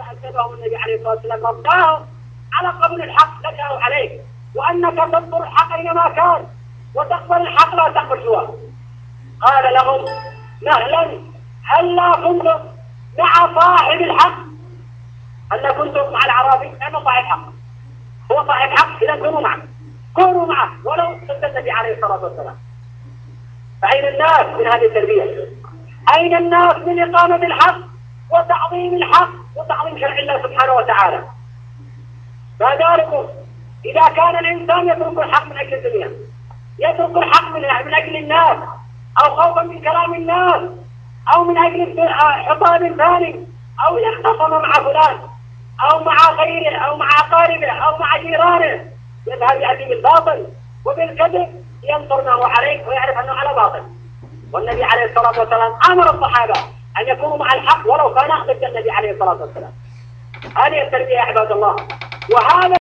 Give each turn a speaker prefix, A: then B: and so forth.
A: أدبهم النبي عليه الصلاة والسلام رباهم على قبول الحق لك أو عليك وأنك تنظر الحق أينما كان وتقبل الحق لا تقبل سواه قال لهم مهلا هلا كنتم مع صاحب الحق هلا كنتم مع العربي لأنه صاحب حق هو صاحب حق إذا كونوا معه كونوا معه ولو ضد النبي عليه الصلاة والسلام فأين الناس من هذه التربية؟ أين الناس من إقامة الحق وتعظيم الحق وتعظيم شرع الله سبحانه وتعالى. فذلكم إذا كان الإنسان يترك الحق من أجل الدنيا يترك الحق من من أجل الناس أو خوفا من كلام الناس أو من أجل حطام ثاني أو يختصم مع فلان أو مع غيره أو مع أقاربه أو مع جيرانه يذهب يأتي بالباطل وبالكذب ينصر ما هو عليه ويعرف أنه على باطل. والنبي عليه الصلاة والسلام أمر الصحابة أن يكونوا مع الحق ولو كان ضد النبي عليه الصلاة والسلام. هذه التربية يا عباد الله. وهذا